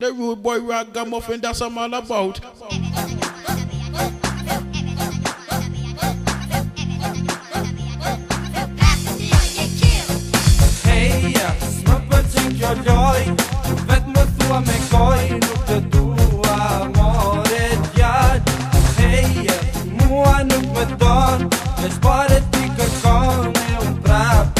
The rude boy ragamuffin, that's what I'm all about. Hej, snoppen tycker jag, vet nu du har mig skoj, nu är du amor ett hjärt. Hey, nu är nu med dagen, men sparet tycker kan är en trapp.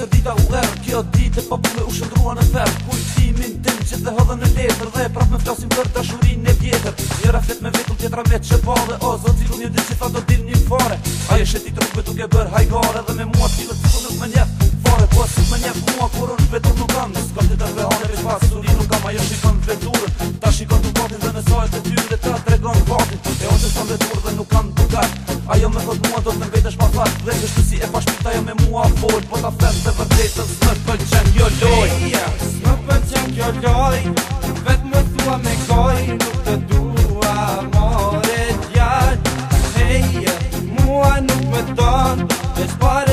Se dita u erë, kjo dite e popullë u shëndrua në ferë Kujtimin tim që dhe hodhe në letër Dhe prap me flasim për tashurin e vjetër Njëra flet me vetull tjetra me që pa dhe O zot cilu një dit që ta do dil një fare A je shetit rukve tuk e bërë hajgare Dhe me mua cilë të nuk me njef Fare, po asit me njef mua kur unë vetur nuk kam Nësë kam të tërve hane veç pas të nuk kam Ajo shikon vetur ta shikon të batin Dhe me sajt e tyre ta tregon batin E o që sam vetur dhe nuk kam ajo me thot mua do të vetësh pa fat dhe kështu si e pa shpirt ajo me mua fol po ta them se vërtet të më pëlqen kjo lloj më pëlqen kjo loj vet më thua me koj nuk të dua more djal hey mua nuk më don të spara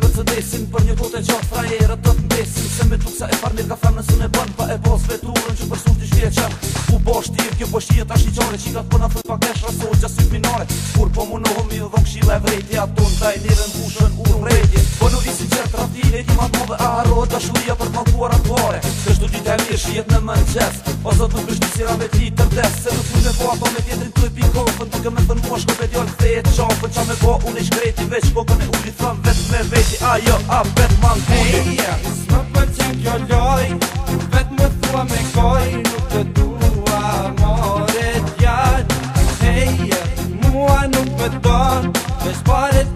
me Mercedesin Për një kote qatë frajera të të ndesin Se me tukësa e par mirë ka fremë nësën e bënë Pa e pos veturën që për sur t'i shkje qërë U bo shtirë, kjo po shtirë t'ashtë i qare Qika t'pën atë fërë pak nesh raso gja sytë minare Kur po më nohëm i dhe dhëmë kshile vrejti A ton t'aj nirën pushën u rrejti Po në visin qërë t'ratin e kima t'mo dhe aro Dë për t'malkuar atë pare Kështu dit e mirë shijet në mëngjes Ose të kështu sirave t'i në fune po ato me se e qanë Për po qa me bo unë i shkreti veç Po kën e uli thëm vetë me veti Ajo, a vetë më në kuj Hey, yeah. s'më për qen kjo loj Vetë më thua me koj Nuk të dua more t'jan Hey, yeah. mua nuk pëton Vesh pare t'jan